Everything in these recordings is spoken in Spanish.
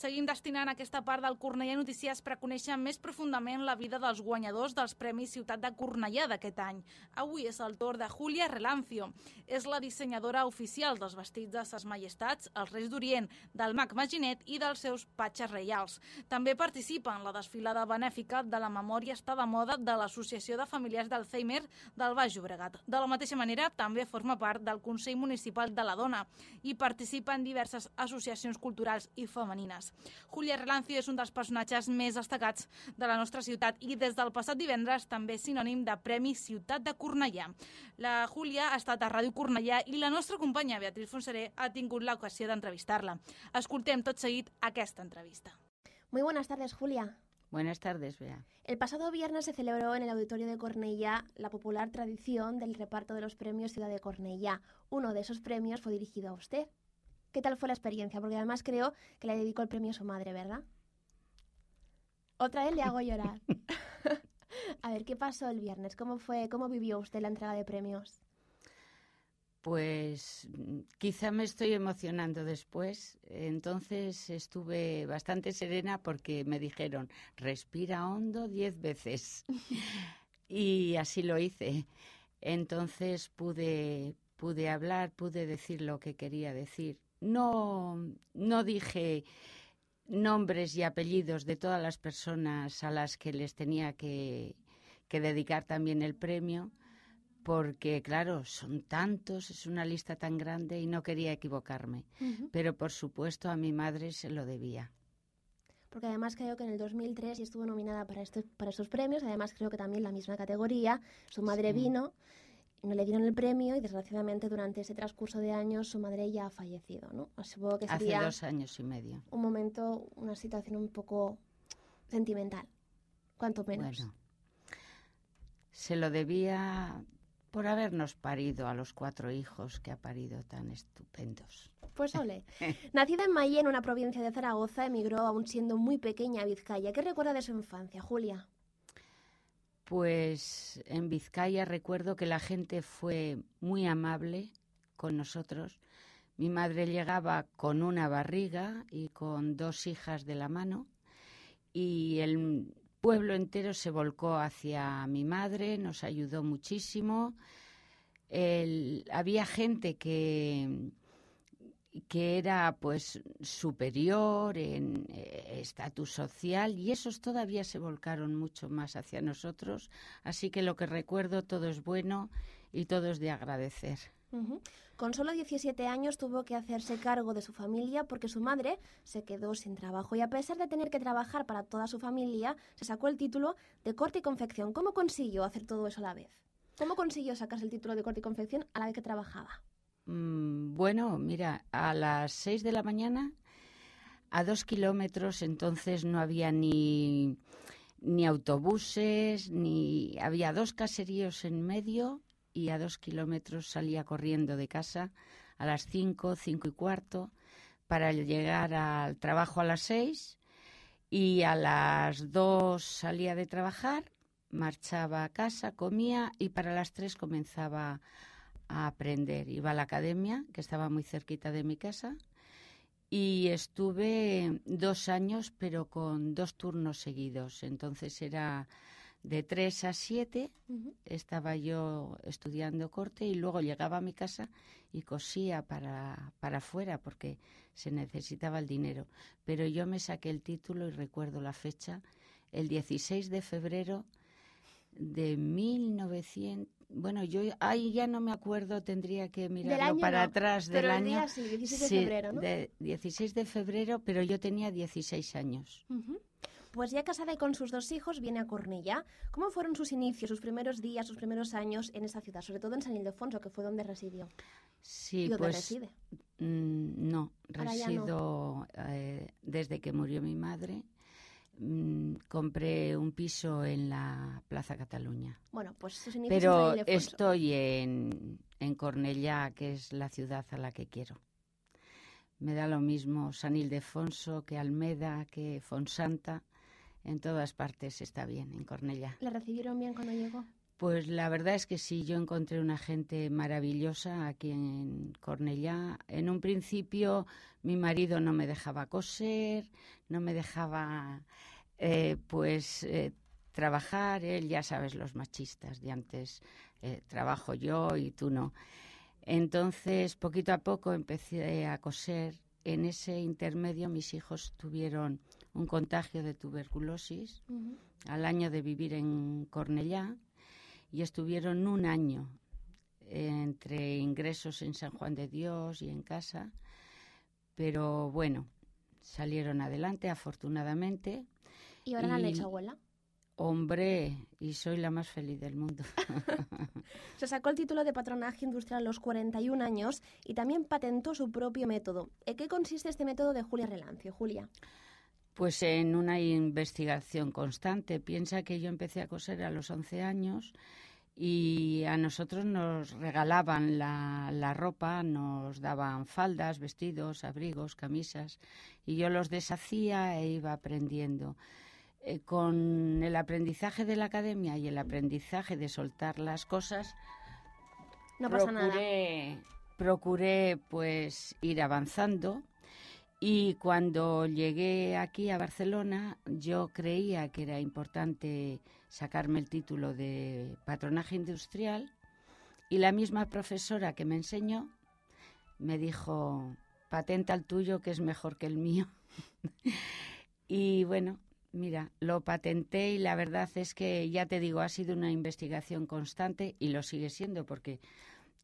Seguim destinant aquesta part del Cornellà Notícies per conèixer més profundament la vida dels guanyadors dels Premis Ciutat de Cornellà d'aquest any. Avui és el torn de Julia Relancio. És la dissenyadora oficial dels vestits de ses majestats, els Reis d'Orient, del Mac Maginet i dels seus patxes reials. També participa en la desfilada benèfica de la memòria està de moda de l'Associació de Familiars d'Alzheimer del Baix Llobregat. De la mateixa manera, també forma part del Consell Municipal de la Dona i participa en diverses associacions culturals i femenines. Julia Relancio és un dels personatges més destacats de la nostra ciutat i des del passat divendres també és sinònim de Premi Ciutat de Cornellà. La Julia ha estat a Ràdio Cornellà i la nostra companya Beatriz Fonseré ha tingut l'ocasió d'entrevistar-la. Escoltem tot seguit aquesta entrevista. Muy buenas tardes, Julia. Buenas tardes, Bea. El pasado viernes se celebró en el Auditorio de Cornellá la popular tradición del reparto de los premios Ciudad de Cornellá. Uno de esos premios fue dirigido a usted. ¿Qué tal fue la experiencia? Porque además creo que le dedicó el premio a su madre, ¿verdad? Otra vez le hago llorar. a ver, ¿qué pasó el viernes? ¿Cómo fue, cómo vivió usted la entrega de premios? Pues quizá me estoy emocionando después. Entonces estuve bastante serena porque me dijeron, respira hondo diez veces. y así lo hice. Entonces pude, pude hablar, pude decir lo que quería decir. No, no dije nombres y apellidos de todas las personas a las que les tenía que, que dedicar también el premio porque claro, son tantos, es una lista tan grande y no quería equivocarme. Pero por supuesto a mi madre se lo debía. Porque además creo que en el 2003 estuvo nominada para estos, para estos premios, además creo que también la misma categoría, su madre vino, no le dieron el premio y desgraciadamente durante ese transcurso de años su madre ya ha fallecido, ¿no? Supongo que Hace dos años y medio. Un momento, una situación un poco sentimental, cuanto menos. Bueno, se lo debía por habernos parido a los cuatro hijos que ha parido tan estupendos. Pues ole. Nacida en Mayén, una provincia de Zaragoza, emigró aún siendo muy pequeña a Vizcaya. ¿Qué recuerda de su infancia, Julia? Pues en Vizcaya recuerdo que la gente fue muy amable con nosotros. Mi madre llegaba con una barriga y con dos hijas de la mano y el pueblo entero se volcó hacia mi madre, nos ayudó muchísimo. había gente que, que era pues superior en eh, estatus social y esos todavía se volcaron mucho más hacia nosotros. Así que lo que recuerdo todo es bueno y todo es de agradecer. Con solo 17 años tuvo que hacerse cargo de su familia porque su madre se quedó sin trabajo y a pesar de tener que trabajar para toda su familia, se sacó el título de corte y confección. ¿Cómo consiguió hacer todo eso a la vez? ¿Cómo consiguió sacarse el título de corte y confección a la vez que trabajaba? Mm, bueno, mira, a las 6 de la mañana, a dos kilómetros, entonces no había ni, ni autobuses, ni había dos caseríos en medio y a dos kilómetros salía corriendo de casa a las cinco, cinco y cuarto para llegar al trabajo a las seis y a las dos salía de trabajar, marchaba a casa, comía y para las tres comenzaba a aprender. Iba a la academia, que estaba muy cerquita de mi casa, y estuve dos años, pero con dos turnos seguidos. Entonces era de 3 a 7 estaba yo estudiando corte y luego llegaba a mi casa y cosía para, para afuera porque se necesitaba el dinero. Pero yo me saqué el título y recuerdo la fecha, el 16 de febrero de 1900. Bueno, yo ahí ya no me acuerdo, tendría que mirarlo para atrás del pero año. Día, sí, 16 de febrero, ¿no? De 16 de febrero, pero yo tenía 16 años. Pues ya casada y con sus dos hijos viene a Cornella. ¿Cómo fueron sus inicios, sus primeros días, sus primeros años en esa ciudad, sobre todo en San Ildefonso, que fue donde residió? Sí, ¿Y dónde pues reside? Mm, no, resido eh, desde que murió mi madre. Mm, compré un piso en la Plaza Cataluña. Bueno, pues sus inicios Pero en estoy en, en Cornellá, que es la ciudad a la que quiero. Me da lo mismo San Ildefonso que Almeda, que Fonsanta en todas partes está bien, en Cornella. ¿Le recibieron bien cuando llegó? Pues la verdad es que sí, yo encontré una gente maravillosa aquí en Cornellá. En un principio mi marido no me dejaba coser, no me dejaba eh, pues eh, trabajar. Él, ya sabes, los machistas de antes, eh, trabajo yo y tú no. Entonces, poquito a poco empecé a coser. En ese intermedio mis hijos tuvieron un contagio de tuberculosis al año de vivir en Cornellá y estuvieron un año entre ingresos en San Juan de Dios y en casa, pero bueno, salieron adelante afortunadamente. ¿Y ahora la han hecho abuela? Hombre, y soy la más feliz del mundo. Se sacó el título de patronaje industrial a los 41 años y también patentó su propio método. ¿En qué consiste este método de Julia Relancio? Julia. Pues en una investigación constante. Piensa que yo empecé a coser a los 11 años y a nosotros nos regalaban la, ropa, nos daban faldas, vestidos, abrigos, camisas y yo los deshacía e iba aprendiendo. Eh, con el aprendizaje de la academia y el aprendizaje de soltar las cosas, no pasa procuré, nada. procuré pues ir avanzando y cuando llegué aquí a Barcelona, yo creía que era importante sacarme el título de patronaje industrial y la misma profesora que me enseñó me dijo, patenta el tuyo que es mejor que el mío. y bueno, mira, lo patenté y la verdad es que, ya te digo, ha sido una investigación constante y lo sigue siendo porque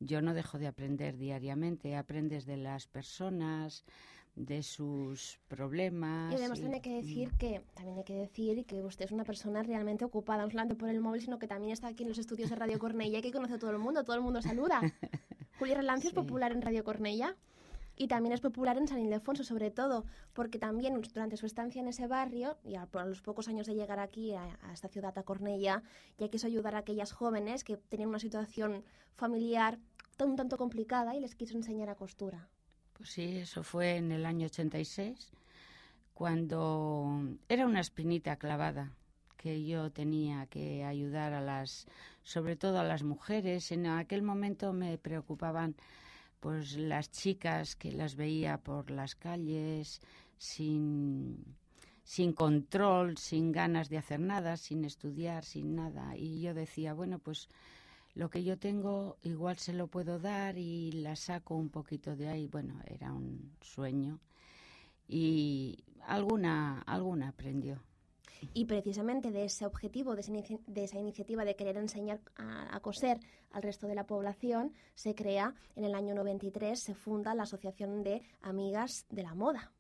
yo no dejo de aprender diariamente, aprendes de las personas, de sus problemas. Y además tiene que decir que, también hay que decir que usted es una persona realmente ocupada, no solamente por el móvil, sino que también está aquí en los estudios de Radio Cornella y que conoce a todo el mundo, todo el mundo saluda. Julia Relancio es popular en Radio Cornella y también es popular en San Ildefonso, sobre todo, porque también durante su estancia en ese barrio, y a, los pocos años de llegar aquí, a, esta ciudad, a Cornella, ya quiso ayudar a aquellas jóvenes que tenían una situación familiar un tanto complicada y les quiso enseñar a costura. Pues sí, eso fue en el año 86, cuando era una espinita clavada que yo tenía que ayudar a las, sobre todo a las mujeres. En aquel momento me preocupaban pues las chicas que las veía por las calles sin sin control, sin ganas de hacer nada, sin estudiar, sin nada. Y yo decía, bueno, pues lo que yo tengo igual se lo puedo dar y la saco un poquito de ahí. Bueno, era un sueño y alguna, alguna aprendió. Y precisamente de ese objetivo, de esa, iniciativa de querer enseñar a, coser al resto de la población, se crea en el año 93, se funda la Asociación de Amigas de la Moda.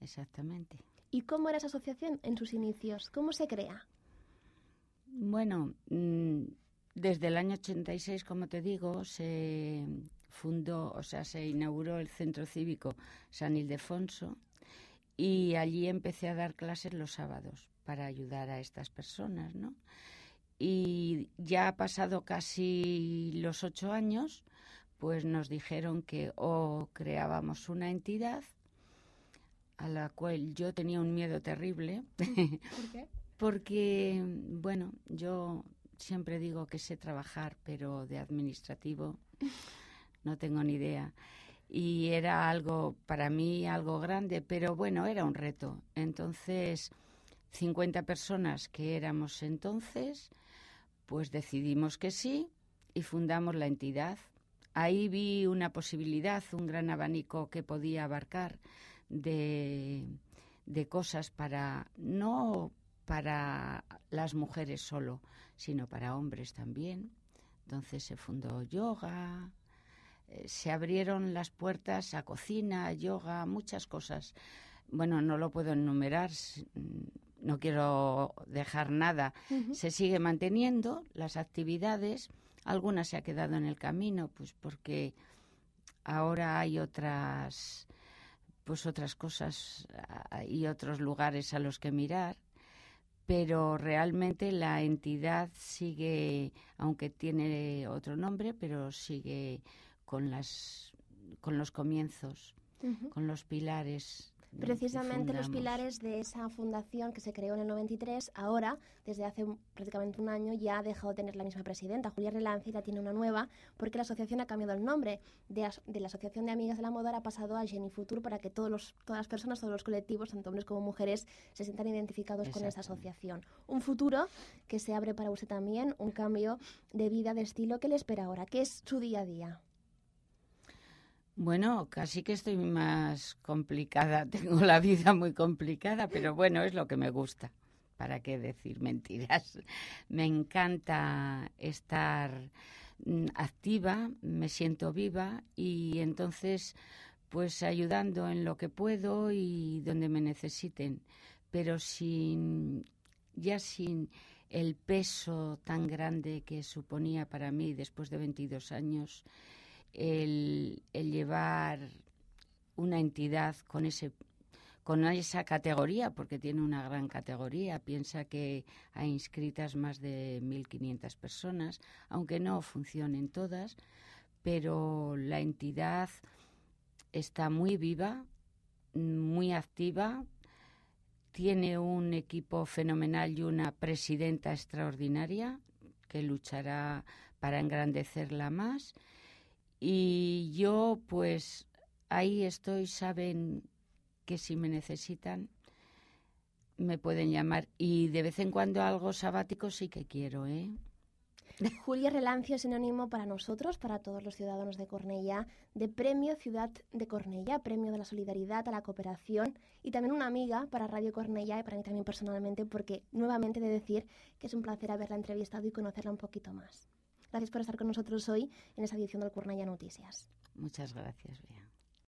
Exactamente. ¿Y cómo era esa asociación en sus inicios? ¿Cómo se crea? Bueno, mm, desde el año 86, como te digo, se fundó, o sea, se inauguró el Centro Cívico San Ildefonso y allí empecé a dar clases los sábados para ayudar a estas personas, ¿no? Y ya ha pasado casi los ocho años, pues nos dijeron que o creábamos una entidad a la cual yo tenía un miedo terrible. ¿Por qué? Porque, bueno, yo siempre digo que sé trabajar, pero de administrativo no tengo ni idea. Y era algo, para mí, algo grande, pero bueno, era un reto. Entonces, 50 personas que éramos entonces, pues decidimos que sí y fundamos la entidad. Ahí vi una posibilidad, un gran abanico que podía abarcar de, de cosas para, no para las mujeres solo, sino para hombres también. Entonces se fundó yoga, eh, se abrieron las puertas a cocina, yoga, muchas cosas. Bueno, no lo puedo enumerar, no quiero dejar nada. Se sigue manteniendo las actividades, algunas se ha quedado en el camino, pues porque ahora hay otras pues otras cosas y otros lugares a los que mirar pero realmente la entidad sigue, aunque tiene otro nombre, pero sigue con las con los comienzos, con los pilares Precisamente los pilares de esa fundación que se creó en el 93, ahora, desde hace prácticamente un año, ya ha dejado de tener la misma presidenta, Julia Relanzi, la tiene una nueva, porque la asociación ha cambiado el nombre. De, de la Asociación de Amigas de la Moda ha pasado a Jenny Futur para que todos los, todas las personas, todos los colectivos, tanto hombres como mujeres, se sientan identificados con esa asociación. Un futuro que se abre para usted también, un cambio de vida, de estilo que le espera ahora, que es su día a día. Bueno, casi que estoy más complicada, tengo la vida muy complicada, pero bueno, es lo que me gusta. ¿Para qué decir mentiras? Me encanta estar mm, activa, me siento viva y entonces pues ayudando en lo que puedo y donde me necesiten, pero sin ya sin el peso tan grande que suponía para mí después de 22 años el, llevar una entidad con ese con esa categoría, porque tiene una gran categoría. Piensa que hay inscritas más de 1.500 personas, aunque no funcionen todas, pero la entidad está muy viva, muy activa, tiene un equipo fenomenal y una presidenta extraordinaria que luchará para engrandecerla más y yo, pues, ahí estoy, saben que si me necesitan, me pueden llamar. Y de vez en cuando algo sabático sí que quiero, ¿eh? Julia Relancio es sinónimo para nosotros, para todos los ciudadanos de Cornellá, de Premio Ciudad de Cornellá, Premio de la Solidaridad, a la Cooperación y también una amiga para Radio Cornellá y para mí también personalmente, porque nuevamente de decir que es un placer haberla entrevistado y conocerla un poquito más. Gracias por estar con nosotros hoy en esa edición del Curnaya Noticias. Muchas gracias, Bea.